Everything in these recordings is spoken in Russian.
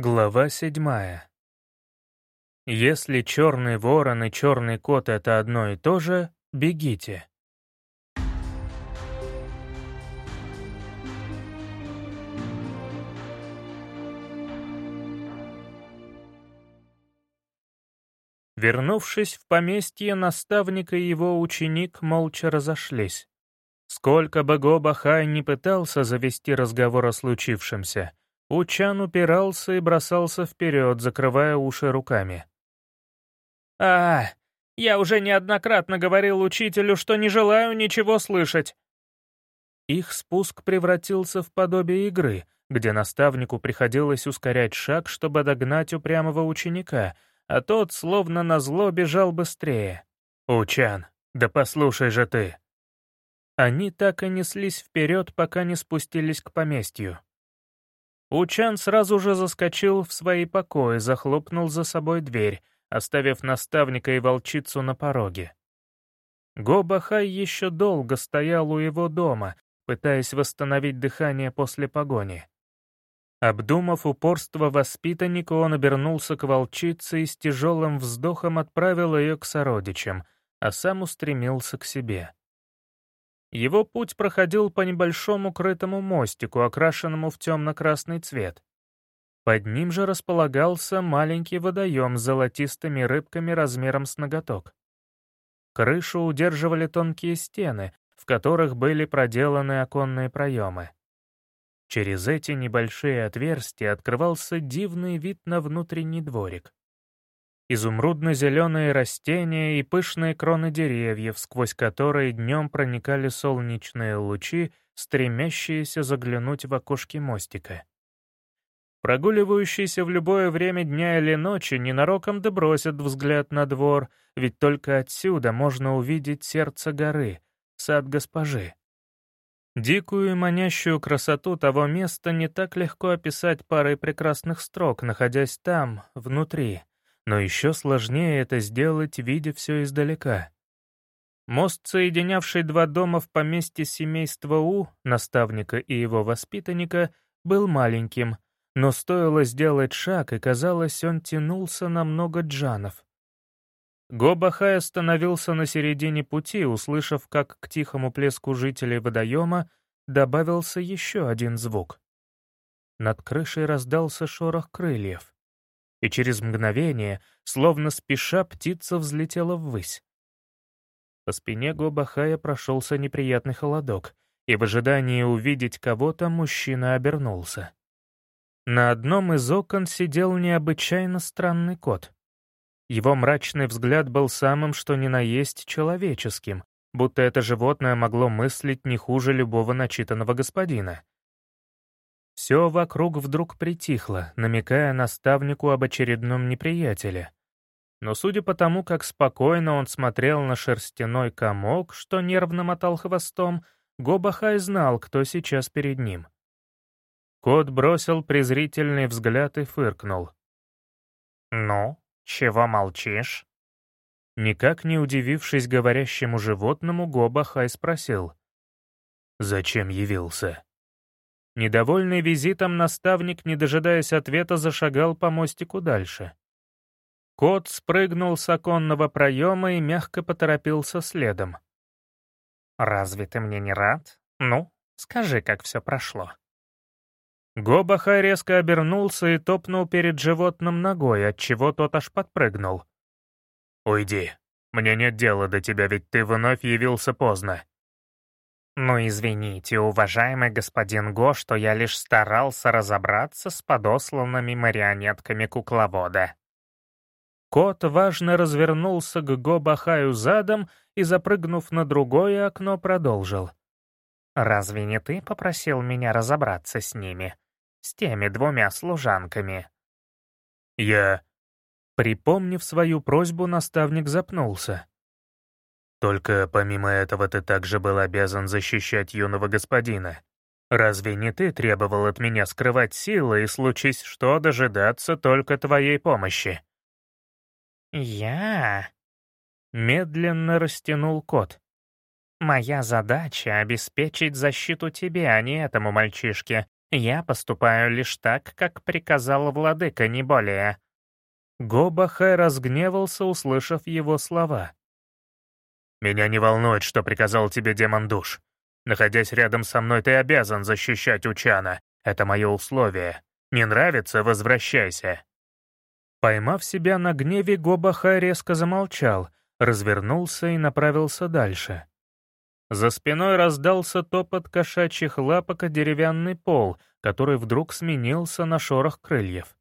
Глава седьмая. Если черный ворон и черный кот — это одно и то же, бегите. Вернувшись в поместье, наставник и его ученик молча разошлись. Сколько бы Гобахай не пытался завести разговор о случившемся, Учан упирался и бросался вперед, закрывая уши руками. «А, я уже неоднократно говорил учителю, что не желаю ничего слышать». Их спуск превратился в подобие игры, где наставнику приходилось ускорять шаг, чтобы догнать упрямого ученика, а тот, словно назло, бежал быстрее. «Учан, да послушай же ты!» Они так и неслись вперед, пока не спустились к поместью. Учан сразу же заскочил в свои покои, захлопнул за собой дверь, оставив наставника и волчицу на пороге. Гобахай еще долго стоял у его дома, пытаясь восстановить дыхание после погони. Обдумав упорство воспитанника, он обернулся к волчице и с тяжелым вздохом отправил ее к сородичам, а сам устремился к себе. Его путь проходил по небольшому крытому мостику, окрашенному в темно-красный цвет. Под ним же располагался маленький водоем с золотистыми рыбками размером с ноготок. Крышу удерживали тонкие стены, в которых были проделаны оконные проемы. Через эти небольшие отверстия открывался дивный вид на внутренний дворик изумрудно-зеленые растения и пышные кроны деревьев, сквозь которые днем проникали солнечные лучи, стремящиеся заглянуть в окошки мостика. Прогуливающиеся в любое время дня или ночи ненароком да бросят взгляд на двор, ведь только отсюда можно увидеть сердце горы, сад госпожи. Дикую и манящую красоту того места не так легко описать парой прекрасных строк, находясь там, внутри, но еще сложнее это сделать, видя все издалека. Мост, соединявший два дома в поместье семейства У, наставника и его воспитанника, был маленьким, но стоило сделать шаг, и казалось, он тянулся на много джанов. Гобахай остановился на середине пути, услышав, как к тихому плеску жителей водоема добавился еще один звук. Над крышей раздался шорох крыльев и через мгновение, словно спеша, птица взлетела ввысь. По спине Гобахая прошелся неприятный холодок, и в ожидании увидеть кого-то мужчина обернулся. На одном из окон сидел необычайно странный кот. Его мрачный взгляд был самым что ни на есть человеческим, будто это животное могло мыслить не хуже любого начитанного господина. Все вокруг вдруг притихло, намекая наставнику об очередном неприятеле. Но судя по тому, как спокойно он смотрел на шерстяной комок, что нервно мотал хвостом, Гобахай знал, кто сейчас перед ним. Кот бросил презрительный взгляд и фыркнул. «Ну, чего молчишь?» Никак не удивившись говорящему животному, Гобахай спросил. «Зачем явился?» Недовольный визитом наставник, не дожидаясь ответа, зашагал по мостику дальше. Кот спрыгнул с оконного проема и мягко поторопился следом. «Разве ты мне не рад? Ну, скажи, как все прошло». Гобахай резко обернулся и топнул перед животным ногой, отчего тот аж подпрыгнул. «Уйди. Мне нет дела до тебя, ведь ты вновь явился поздно. «Ну, извините, уважаемый господин Го, что я лишь старался разобраться с подосланными марионетками кукловода». Кот важно развернулся к Го Бахаю задом и, запрыгнув на другое окно, продолжил. «Разве не ты попросил меня разобраться с ними? С теми двумя служанками?» «Я...» Припомнив свою просьбу, наставник запнулся. Только помимо этого ты также был обязан защищать юного господина. Разве не ты требовал от меня скрывать силы и, случись что, дожидаться только твоей помощи?» «Я...» — медленно растянул кот. «Моя задача — обеспечить защиту тебе, а не этому мальчишке, Я поступаю лишь так, как приказал владыка, не более». Гобахай разгневался, услышав его слова. «Меня не волнует, что приказал тебе демон душ. Находясь рядом со мной, ты обязан защищать Учана. Это мое условие. Не нравится — возвращайся». Поймав себя на гневе, Гобахай резко замолчал, развернулся и направился дальше. За спиной раздался топот кошачьих лапок о деревянный пол, который вдруг сменился на шорох крыльев.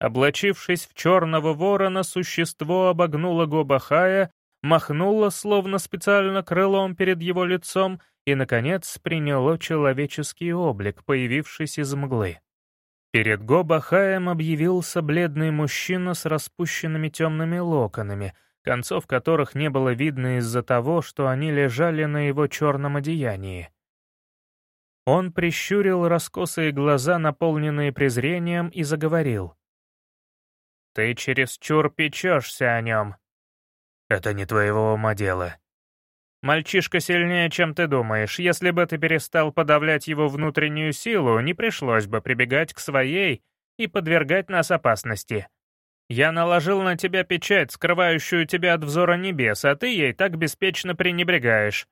Облачившись в черного ворона, существо обогнуло Гобахая, махнуло словно специально крылом перед его лицом и, наконец, приняло человеческий облик, появившись из мглы. Перед Гобахаем объявился бледный мужчина с распущенными темными локонами — концов которых не было видно из-за того, что они лежали на его черном одеянии. Он прищурил раскосые глаза, наполненные презрением, и заговорил. «Ты чересчур печешься о нем». «Это не твоего ума дело». «Мальчишка сильнее, чем ты думаешь. Если бы ты перестал подавлять его внутреннюю силу, не пришлось бы прибегать к своей и подвергать нас опасности. Я наложил на тебя печать, скрывающую тебя от взора небес, а ты ей так беспечно пренебрегаешь».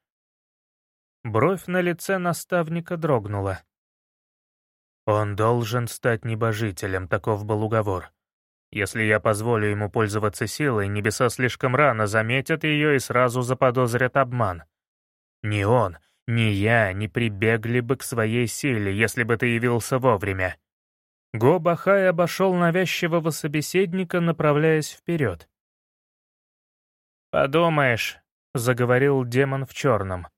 Бровь на лице наставника дрогнула. «Он должен стать небожителем, таков был уговор. Если я позволю ему пользоваться силой, небеса слишком рано заметят ее и сразу заподозрят обман. Ни он, ни я не прибегли бы к своей силе, если бы ты явился вовремя. Го Бахай обошел навязчивого собеседника, направляясь вперед. «Подумаешь», — заговорил демон в черном.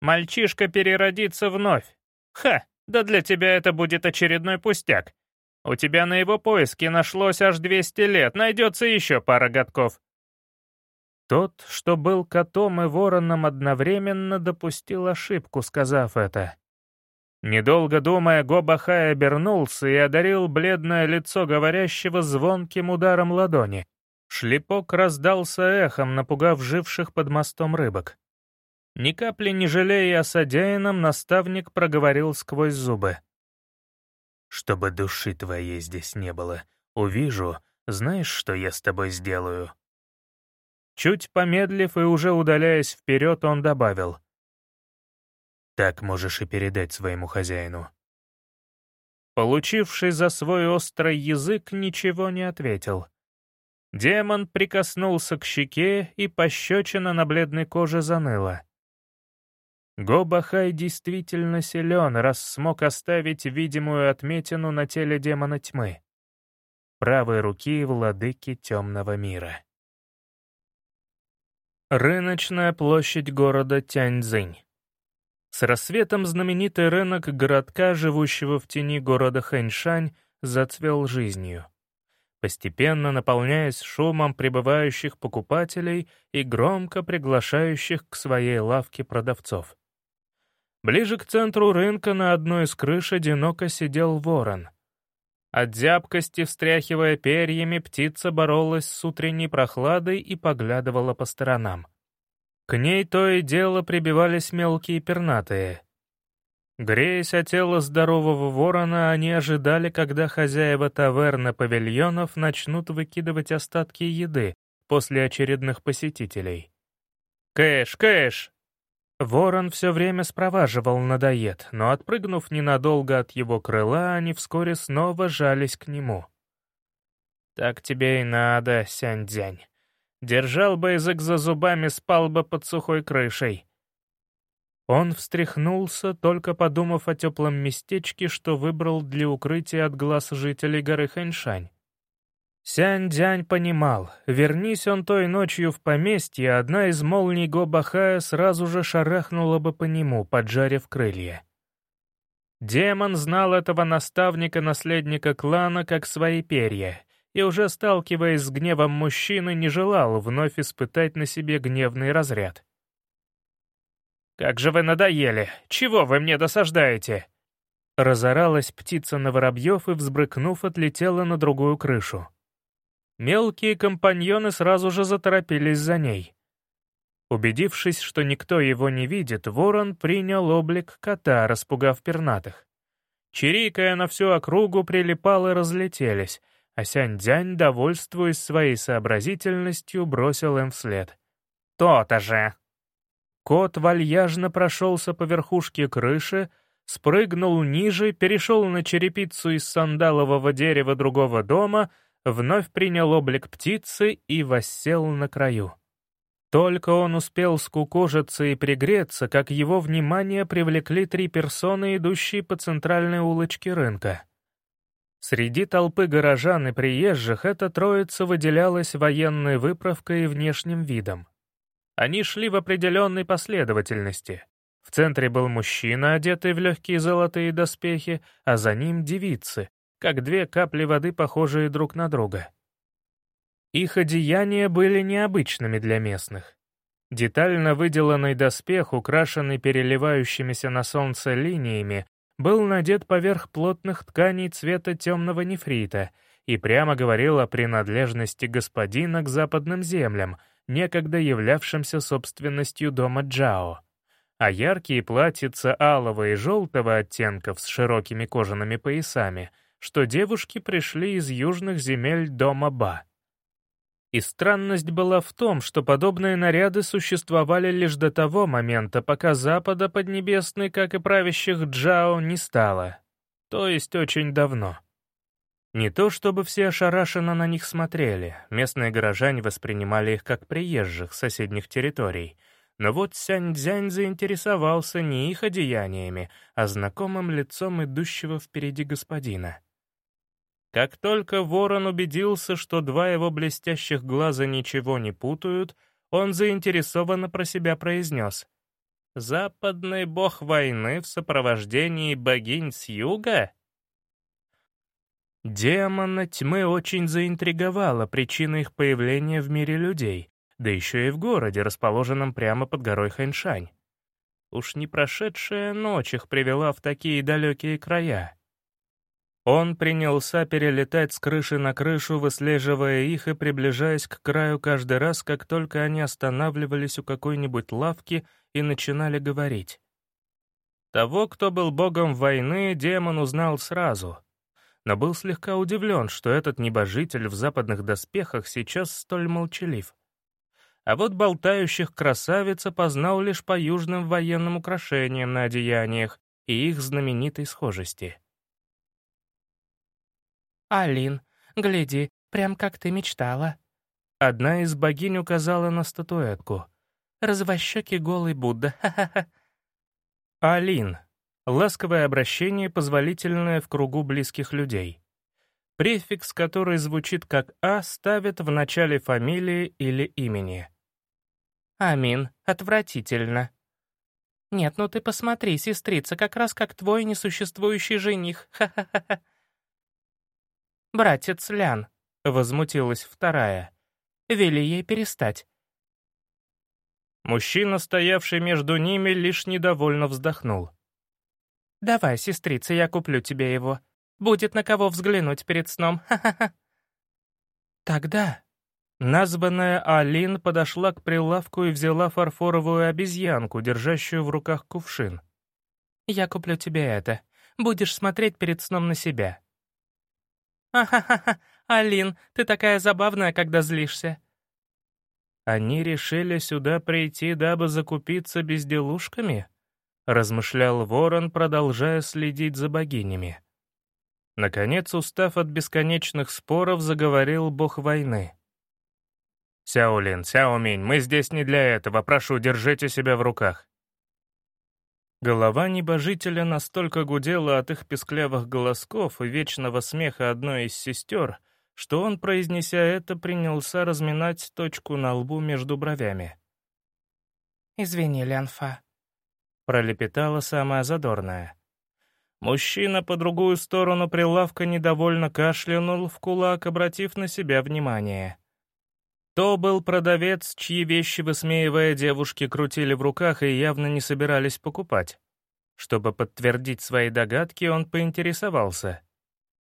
«Мальчишка переродится вновь. Ха, да для тебя это будет очередной пустяк. У тебя на его поиске нашлось аж 200 лет, найдется еще пара годков». Тот, что был котом и вороном одновременно, допустил ошибку, сказав это. Недолго думая, Гобахай обернулся и одарил бледное лицо говорящего звонким ударом ладони. Шлепок раздался эхом, напугав живших под мостом рыбок. Ни капли не жалея о содеянном, наставник проговорил сквозь зубы. «Чтобы души твоей здесь не было, увижу, знаешь, что я с тобой сделаю?» Чуть помедлив и уже удаляясь вперед, он добавил — так можешь и передать своему хозяину». Получивший за свой острый язык ничего не ответил. Демон прикоснулся к щеке, и пощечина на бледной коже заныла. Гобахай действительно силен, раз смог оставить видимую отметину на теле демона тьмы. Правой руки владыки темного мира. Рыночная площадь города Тяньцзинь. С рассветом знаменитый рынок городка, живущего в тени города Хэньшань, зацвел жизнью, постепенно наполняясь шумом прибывающих покупателей и громко приглашающих к своей лавке продавцов. Ближе к центру рынка на одной из крыш одиноко сидел ворон. От зябкости, встряхивая перьями, птица боролась с утренней прохладой и поглядывала по сторонам. К ней то и дело прибивались мелкие пернатые. Греясь о тело здорового ворона, они ожидали, когда хозяева таверны павильонов начнут выкидывать остатки еды после очередных посетителей. «Кэш, кэш!» Ворон все время спроваживал надоед, но, отпрыгнув ненадолго от его крыла, они вскоре снова жались к нему. «Так тебе и надо, Сянь-Дзянь. Держал бы язык за зубами, спал бы под сухой крышей. Он встряхнулся, только подумав о теплом местечке, что выбрал для укрытия от глаз жителей горы Хэньшань. Сянь-Дянь понимал, вернись он той ночью в поместье, одна из молний Го-Бахая сразу же шарахнула бы по нему, поджарив крылья. Демон знал этого наставника-наследника клана как свои перья и уже сталкиваясь с гневом мужчины, не желал вновь испытать на себе гневный разряд. «Как же вы надоели! Чего вы мне досаждаете?» Разоралась птица на воробьев и, взбрыкнув, отлетела на другую крышу. Мелкие компаньоны сразу же заторопились за ней. Убедившись, что никто его не видит, ворон принял облик кота, распугав пернатых. чирикая на всю округу, прилипал и разлетелись, а Сянь-Дзянь, довольствуясь своей сообразительностью, бросил им вслед. «То-то же!» Кот вальяжно прошелся по верхушке крыши, спрыгнул ниже, перешел на черепицу из сандалового дерева другого дома, вновь принял облик птицы и воссел на краю. Только он успел скукожиться и пригреться, как его внимание привлекли три персоны, идущие по центральной улочке рынка. Среди толпы горожан и приезжих эта троица выделялась военной выправкой и внешним видом. Они шли в определенной последовательности. В центре был мужчина, одетый в легкие золотые доспехи, а за ним девицы, как две капли воды, похожие друг на друга. Их одеяния были необычными для местных. Детально выделанный доспех, украшенный переливающимися на солнце линиями, был надет поверх плотных тканей цвета темного нефрита и прямо говорил о принадлежности господина к западным землям, некогда являвшимся собственностью дома Джао. А яркие платьица алого и желтого оттенков с широкими кожаными поясами, что девушки пришли из южных земель дома Ба. И странность была в том, что подобные наряды существовали лишь до того момента, пока Запада Поднебесной, как и правящих Джао, не стало. То есть очень давно. Не то чтобы все ошарашенно на них смотрели, местные горожане воспринимали их как приезжих соседних территорий, но вот Сянь-Дзянь заинтересовался не их одеяниями, а знакомым лицом идущего впереди господина. Как только ворон убедился, что два его блестящих глаза ничего не путают, он заинтересованно про себя произнес. «Западный бог войны в сопровождении богинь с юга?» Демона тьмы очень заинтриговала причина их появления в мире людей, да еще и в городе, расположенном прямо под горой Хэньшань. Уж не прошедшая ночь их привела в такие далекие края. Он принялся перелетать с крыши на крышу, выслеживая их и приближаясь к краю каждый раз, как только они останавливались у какой-нибудь лавки и начинали говорить. Того, кто был богом войны, демон узнал сразу, но был слегка удивлен, что этот небожитель в западных доспехах сейчас столь молчалив. А вот болтающих красавиц опознал лишь по южным военным украшениям на одеяниях и их знаменитой схожести — «Алин, гляди, прям как ты мечтала». Одна из богинь указала на статуэтку. «Развощекий голый Будда, ха-ха-ха». Алин. Ласковое обращение, позволительное в кругу близких людей. Префикс, который звучит как «а», ставят в начале фамилии или имени. «Амин, отвратительно». «Нет, ну ты посмотри, сестрица, как раз как твой несуществующий жених, ха-ха-ха». «Братец Лян», — возмутилась вторая. «Вели ей перестать». Мужчина, стоявший между ними, лишь недовольно вздохнул. «Давай, сестрица, я куплю тебе его. Будет на кого взглянуть перед сном, ха-ха-ха». Тогда названная Алин подошла к прилавку и взяла фарфоровую обезьянку, держащую в руках кувшин. «Я куплю тебе это. Будешь смотреть перед сном на себя. «Ахахаха, Алин, ты такая забавная, когда злишься». «Они решили сюда прийти, дабы закупиться безделушками?» — размышлял ворон, продолжая следить за богинями. Наконец, устав от бесконечных споров, заговорил бог войны. «Сяолин, Сяоминь, мы здесь не для этого, прошу, держите себя в руках. Голова небожителя настолько гудела от их песклявых голосков и вечного смеха одной из сестер, что он, произнеся это, принялся разминать точку на лбу между бровями. «Извини, Лянфа», — пролепетала самая задорная. Мужчина по другую сторону прилавка недовольно кашлянул в кулак, обратив на себя внимание. То был продавец, чьи вещи, высмеивая девушки, крутили в руках и явно не собирались покупать. Чтобы подтвердить свои догадки, он поинтересовался.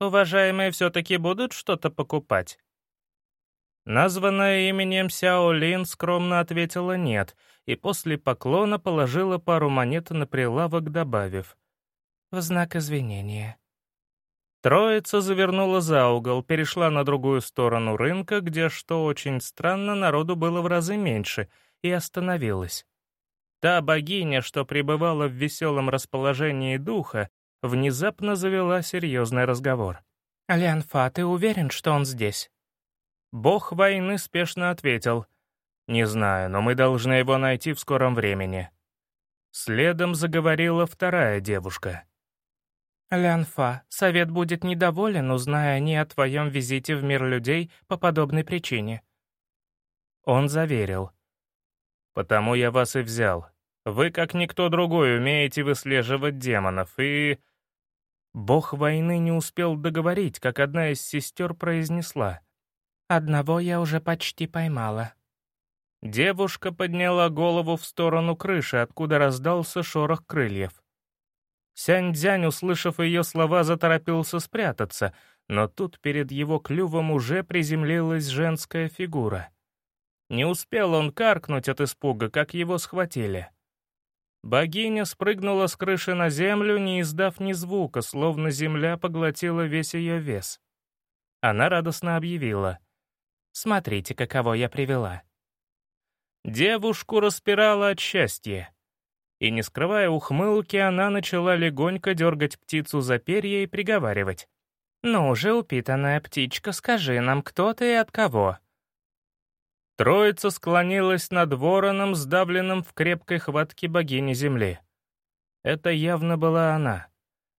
«Уважаемые все-таки будут что-то покупать?» Названная именем Сяо Лин скромно ответила «нет», и после поклона положила пару монет на прилавок, добавив. в знак извинения». Троица завернула за угол, перешла на другую сторону рынка, где, что очень странно, народу было в разы меньше, и остановилась. Та богиня, что пребывала в веселом расположении духа, внезапно завела серьезный разговор. «Лианфа, ты уверен, что он здесь?» Бог войны спешно ответил. «Не знаю, но мы должны его найти в скором времени». Следом заговорила вторая девушка. «Лянфа, совет будет недоволен, узная они о твоем визите в мир людей по подобной причине». Он заверил. «Потому я вас и взял. Вы, как никто другой, умеете выслеживать демонов, и...» Бог войны не успел договорить, как одна из сестер произнесла. «Одного я уже почти поймала». Девушка подняла голову в сторону крыши, откуда раздался шорох крыльев. Сянь-дзянь, услышав ее слова, заторопился спрятаться, но тут перед его клювом уже приземлилась женская фигура. Не успел он каркнуть от испуга, как его схватили. Богиня спрыгнула с крыши на землю, не издав ни звука, словно земля поглотила весь ее вес. Она радостно объявила. «Смотрите, каково я привела». Девушку распирала от счастья. И, не скрывая ухмылки, она начала легонько дергать птицу за перья и приговаривать. «Ну же, упитанная птичка, скажи нам, кто ты и от кого?» Троица склонилась над вороном, сдавленным в крепкой хватке богини Земли. Это явно была она.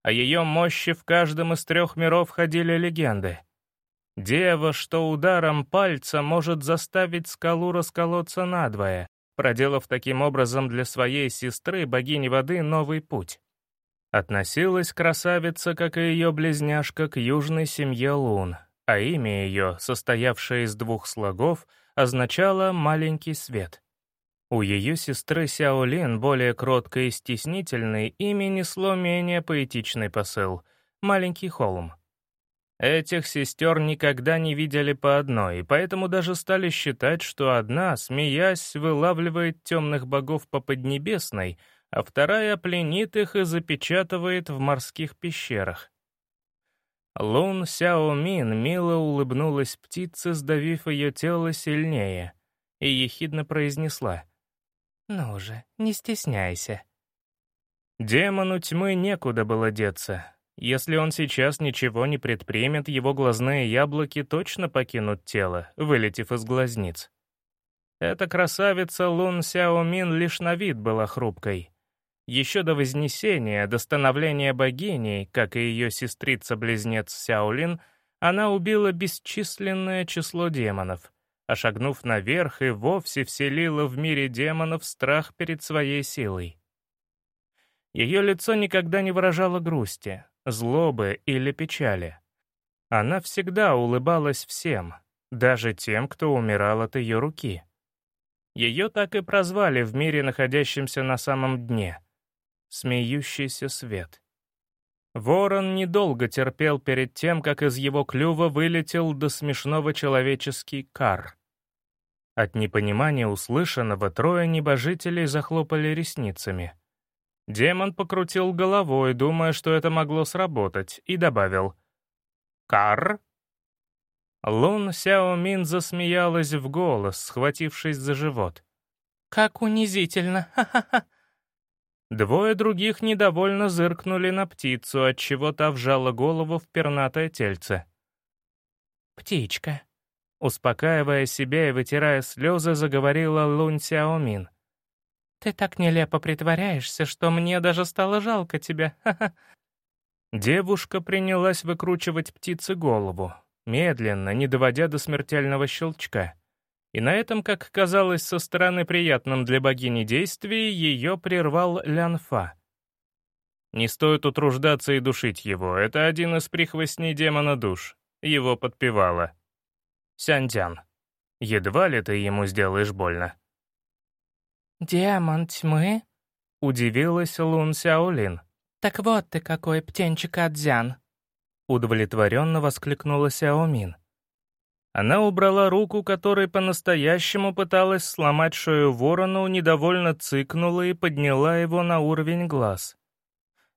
О ее мощи в каждом из трех миров ходили легенды. Дева, что ударом пальца может заставить скалу расколоться надвое, проделав таким образом для своей сестры, богини воды, новый путь. Относилась красавица, как и ее близняшка, к южной семье Лун, а имя ее, состоявшее из двух слогов — означало «маленький свет». У ее сестры Сяолин, более кроткой и стеснительной, имя несло менее поэтичный посыл — «маленький холм». Этих сестер никогда не видели по одной, и поэтому даже стали считать, что одна, смеясь, вылавливает темных богов по Поднебесной, а вторая пленит их и запечатывает в морских пещерах. Лун Сяо Мин мило улыбнулась птице, сдавив ее тело сильнее, и ехидно произнесла. «Ну же, не стесняйся». Демону тьмы некуда было деться. Если он сейчас ничего не предпримет, его глазные яблоки точно покинут тело, вылетев из глазниц. Эта красавица Лун Сяо Мин лишь на вид была хрупкой. Еще до Вознесения, до становления богиней, как и ее сестрица-близнец Сяолин, она убила бесчисленное число демонов, а шагнув наверх и вовсе вселила в мире демонов страх перед своей силой. Ее лицо никогда не выражало грусти, злобы или печали. Она всегда улыбалась всем, даже тем, кто умирал от ее руки. Ее так и прозвали в мире, находящемся на самом дне — смеющийся свет. Ворон недолго терпел перед тем, как из его клюва вылетел до смешного человеческий кар. От непонимания услышанного трое небожителей захлопали ресницами. Демон покрутил головой, думая, что это могло сработать, и добавил «Кар?» Лун Сяо Мин засмеялась в голос, схватившись за живот. «Как унизительно! Ха-ха-ха!» Двое других недовольно зыркнули на птицу, отчего та вжала голову в пернатое тельце. «Птичка», — успокаивая себя и вытирая слезы, заговорила Лунь Сяомин. «Ты так нелепо притворяешься, что мне даже стало жалко тебя, ха-ха». Девушка принялась выкручивать птице голову, медленно, не доводя до смертельного щелчка. И на этом, как казалось со стороны приятным для богини действии, ее прервал Лянфа. Не стоит утруждаться и душить его, это один из прихвостней демона душ. Его подпевала. Сянтян, едва ли ты ему сделаешь больно. «Демон тьмы?» — удивилась Лун Сяолин. «Так вот ты какой, птенчик Адзян!» Удовлетворенно воскликнула Сяомин. Она убрала руку, которой по-настоящему пыталась сломать шею ворону, недовольно цыкнула и подняла его на уровень глаз.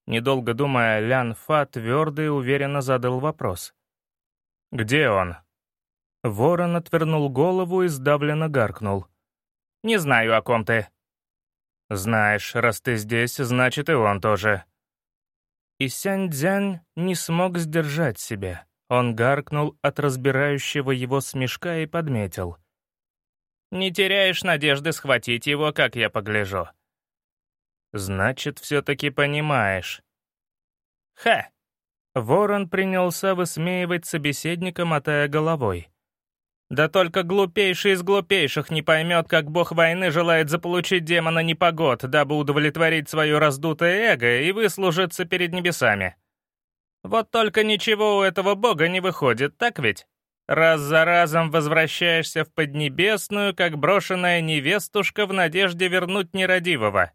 Недолго думая, Лян Фа твердо и уверенно задал вопрос. «Где он?» Ворон отвернул голову и сдавленно гаркнул. «Не знаю, о ком ты». «Знаешь, раз ты здесь, значит и он тоже». И Сянь-Дзянь не смог сдержать себя. Он гаркнул от разбирающего его смешка и подметил. «Не теряешь надежды схватить его, как я погляжу». «Значит, все-таки понимаешь». «Ха!» Ворон принялся высмеивать собеседника, мотая головой. Да только глупейший из глупейших не поймет, как бог войны желает заполучить демона непогод, дабы удовлетворить свое раздутое эго и выслужиться перед небесами. Вот только ничего у этого бога не выходит, так ведь? Раз за разом возвращаешься в Поднебесную, как брошенная невестушка в надежде вернуть нерадивого.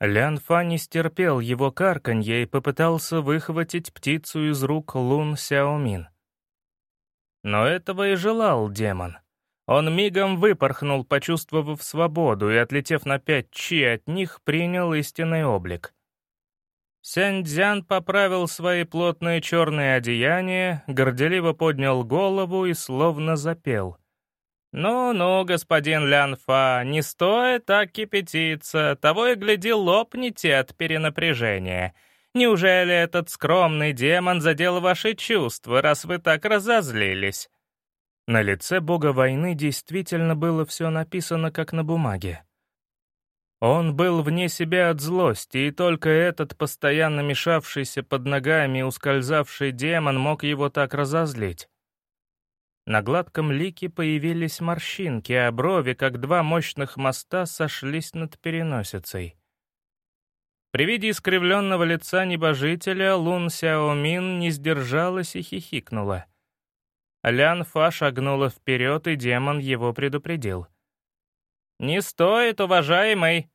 Лян Фа не стерпел его карканье и попытался выхватить птицу из рук Лун Сяомин. Но этого и желал демон. Он мигом выпорхнул, почувствовав свободу, и, отлетев на пять чи от них, принял истинный облик. Сяньцзян поправил свои плотные черные одеяния, горделиво поднял голову и словно запел. «Ну-ну, господин Лянфа, не стоит так кипятиться, того и гляди лопните от перенапряжения. Неужели этот скромный демон задел ваши чувства, раз вы так разозлились?» На лице бога войны действительно было все написано, как на бумаге. Он был вне себя от злости, и только этот постоянно мешавшийся под ногами ускользавший демон мог его так разозлить. На гладком лике появились морщинки, а брови, как два мощных моста, сошлись над переносицей. При виде искривленного лица небожителя Лун Сяомин не сдержалась и хихикнула. Лян Фа шагнула вперед, и демон его предупредил. «Не стоит, уважаемый.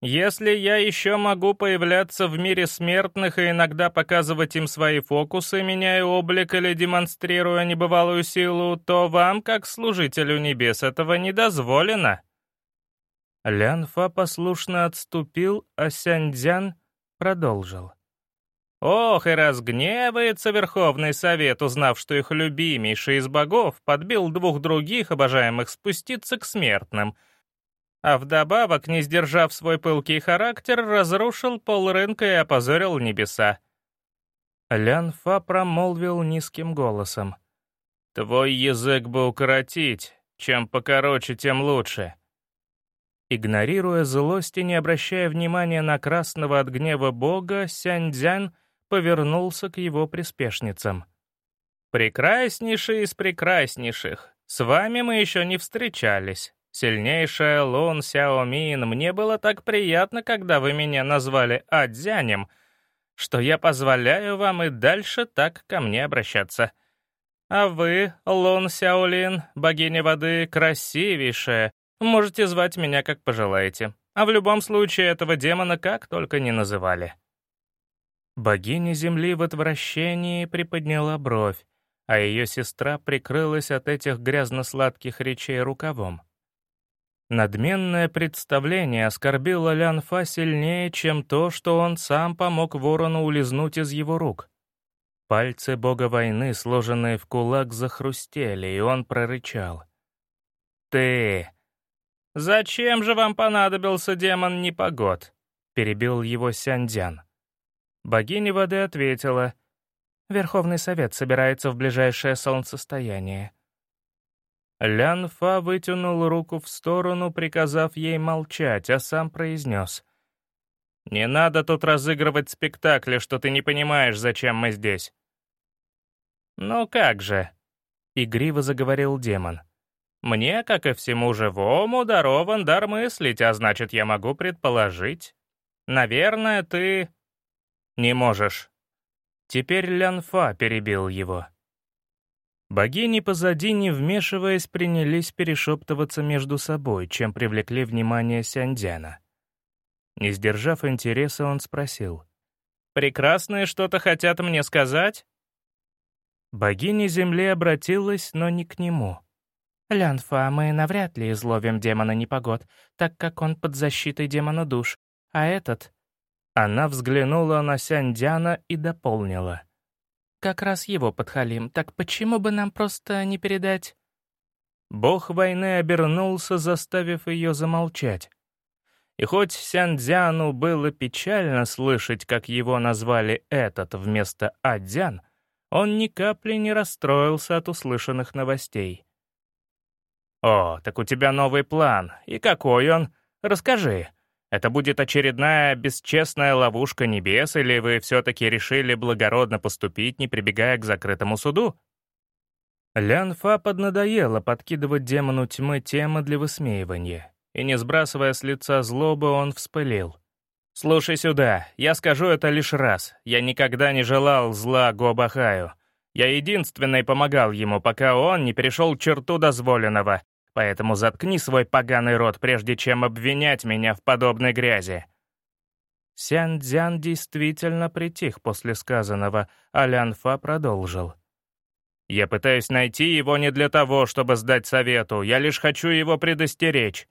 Если я еще могу появляться в мире смертных и иногда показывать им свои фокусы, меняя облик или демонстрируя небывалую силу, то вам, как служителю небес, этого не дозволено». Лянфа послушно отступил, а Сяньцзян продолжил. Ох, и разгневается Верховный Совет, узнав, что их любимейший из богов подбил двух других обожаемых спуститься к смертным, а вдобавок, не сдержав свой пылкий характер, разрушил пол рынка и опозорил небеса. Лян Фа промолвил низким голосом. «Твой язык бы укоротить, чем покороче, тем лучше. Игнорируя злость и не обращая внимания на красного от гнева бога, Сяньцзян повернулся к его приспешницам. «Прекраснейший из прекраснейших, с вами мы еще не встречались. Сильнейшая Лун Сяомин, мне было так приятно, когда вы меня назвали Адзянем, что я позволяю вам и дальше так ко мне обращаться. А вы, Лун Сяолин, богиня воды, красивейшая, Можете звать меня как пожелаете. А в любом случае этого демона как только не называли. Богиня Земли в отвращении приподняла бровь, а ее сестра прикрылась от этих грязно-сладких речей рукавом. Надменное представление оскорбило Лянфа сильнее, чем то, что он сам помог ворону улизнуть из его рук. Пальцы бога войны, сложенные в кулак, захрустели, и он прорычал. «Ты, «Зачем же вам понадобился демон непогод?» — перебил его Сяндян. Богиня воды ответила, «Верховный совет собирается в ближайшее солнцестояние». Лян Фа вытянул руку в сторону, приказав ей молчать, а сам произнес. «Не надо тут разыгрывать спектакли, что ты не понимаешь, зачем мы здесь». «Ну как же?» — игриво заговорил демон. Мне, как и всему живому, дарован дар мыслить, а значит, я могу предположить. Наверное, ты... Не можешь. Теперь Лянфа перебил его. Богини позади, не вмешиваясь, принялись перешептываться между собой, чем привлекли внимание Сяндяна. Не сдержав интереса, он спросил. «Прекрасные что-то хотят мне сказать?» Богиня Земли обратилась, но не к нему. Лянфа, мы навряд ли изловим демона непогод, так как он под защитой демона душ. А этот...» Она взглянула на Сяндяна и дополнила. «Как раз его подхалим, так почему бы нам просто не передать?» Бог войны обернулся, заставив ее замолчать. И хоть Сяндзяну было печально слышать, как его назвали «этот» вместо «адзян», он ни капли не расстроился от услышанных новостей. «О, так у тебя новый план. И какой он? Расскажи. Это будет очередная бесчестная ловушка небес, или вы все-таки решили благородно поступить, не прибегая к закрытому суду?» Лян Фа поднадоело подкидывать демону тьмы темы для высмеивания, и, не сбрасывая с лица злобы, он вспылил. «Слушай сюда, я скажу это лишь раз. Я никогда не желал зла Гобахаю. Я единственный помогал ему, пока он не перешел черту дозволенного, Поэтому заткни свой поганый рот, прежде чем обвинять меня в подобной грязи». Сян Дзян действительно притих после сказанного, а Лян Фа продолжил. «Я пытаюсь найти его не для того, чтобы сдать совету, я лишь хочу его предостеречь.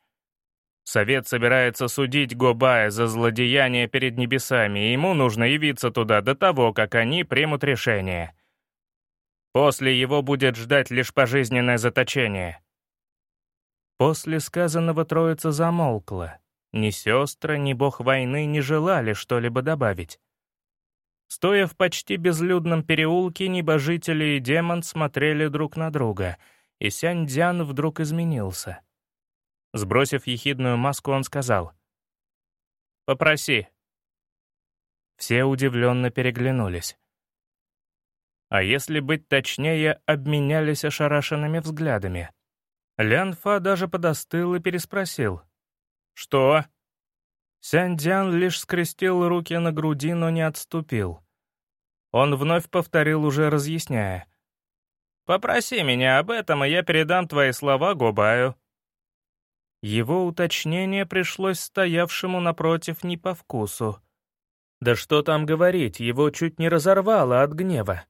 Совет собирается судить Гобая за злодеяние перед небесами, и ему нужно явиться туда до того, как они примут решение. После его будет ждать лишь пожизненное заточение. После сказанного троица замолкла. Ни сестры, ни бог войны не желали что-либо добавить. Стоя в почти безлюдном переулке, небожители и демон смотрели друг на друга, и Сянь-Дзян вдруг изменился. Сбросив ехидную маску, он сказал, «Попроси». Все удивленно переглянулись. А если быть точнее, обменялись ошарашенными взглядами. Лянфа даже подостыл и переспросил. «Что?» Сяндян лишь скрестил руки на груди, но не отступил. Он вновь повторил, уже разъясняя. «Попроси меня об этом, и я передам твои слова Губаю». Его уточнение пришлось стоявшему напротив не по вкусу. Да что там говорить, его чуть не разорвало от гнева.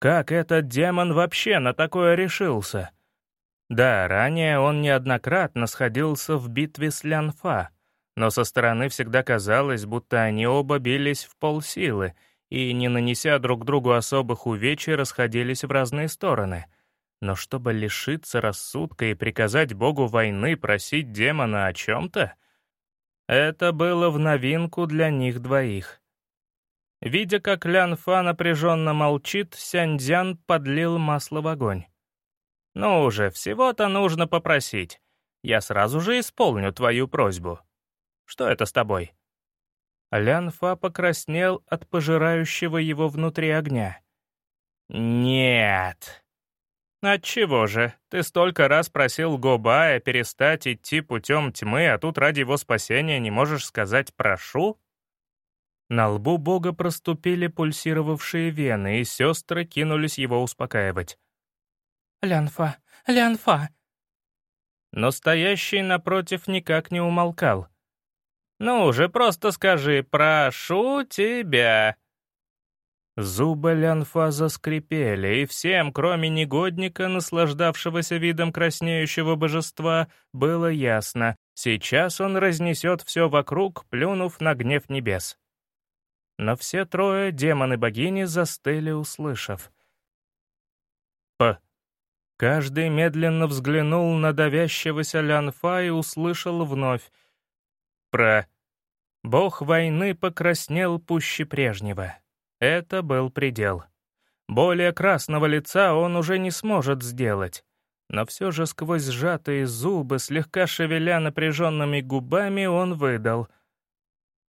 Как этот демон вообще на такое решился? Да, ранее он неоднократно сходился в битве с Лянфа, но со стороны всегда казалось, будто они оба бились в полсилы и, не нанеся друг другу особых увечий, расходились в разные стороны. Но чтобы лишиться рассудка и приказать богу войны просить демона о чем-то, это было в новинку для них двоих. Видя, как Лян Фа напряженно молчит, Сяньцзян подлил масло в огонь. «Ну уже, всего-то нужно попросить. Я сразу же исполню твою просьбу. Что это с тобой?» Лян Фа покраснел от пожирающего его внутри огня. «Нет». «Отчего же? Ты столько раз просил Гобая перестать идти путем тьмы, а тут ради его спасения не можешь сказать «прошу»?» На лбу бога проступили пульсировавшие вены, и сестры кинулись его успокаивать. Лянфа, Лянфа!» Но стоящий напротив никак не умолкал. «Ну уже просто скажи «прошу тебя». Зубы Лянфа заскрипели, и всем, кроме негодника, наслаждавшегося видом краснеющего божества, было ясно, сейчас он разнесет все вокруг, плюнув на гнев небес. Но все трое демоны-богини застыли, услышав. «П Каждый медленно взглянул на давящегося Лянфа и услышал вновь про «Бог войны покраснел пуще прежнего». Это был предел. Более красного лица он уже не сможет сделать. Но все же сквозь сжатые зубы, слегка шевеля напряженными губами, он выдал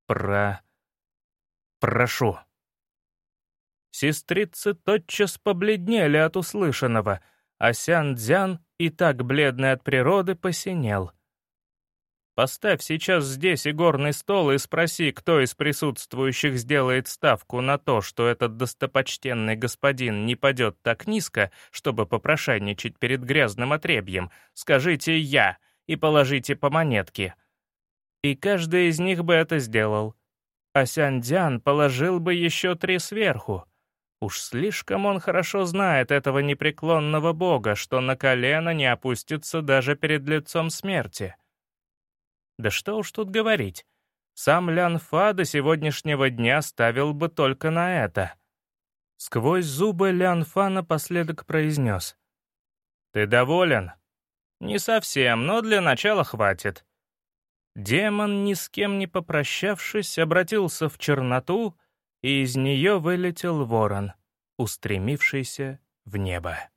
«Про... прошу». Сестрицы тотчас побледнели от услышанного — а Сян-Дзян, и так бледный от природы, посинел. Поставь сейчас здесь игорный стол и спроси, кто из присутствующих сделает ставку на то, что этот достопочтенный господин не падет так низко, чтобы попрошайничать перед грязным отребьем. Скажите «я» и положите по монетке. И каждый из них бы это сделал. А Сян-Дзян положил бы еще три сверху. Уж слишком он хорошо знает этого непреклонного бога, что на колено не опустится даже перед лицом смерти. Да что уж тут говорить. Сам Лянфа до сегодняшнего дня ставил бы только на это. Сквозь зубы Лянфа напоследок произнес. «Ты доволен?» «Не совсем, но для начала хватит». Демон, ни с кем не попрощавшись, обратился в черноту, и из нее вылетел ворон, устремившийся в небо.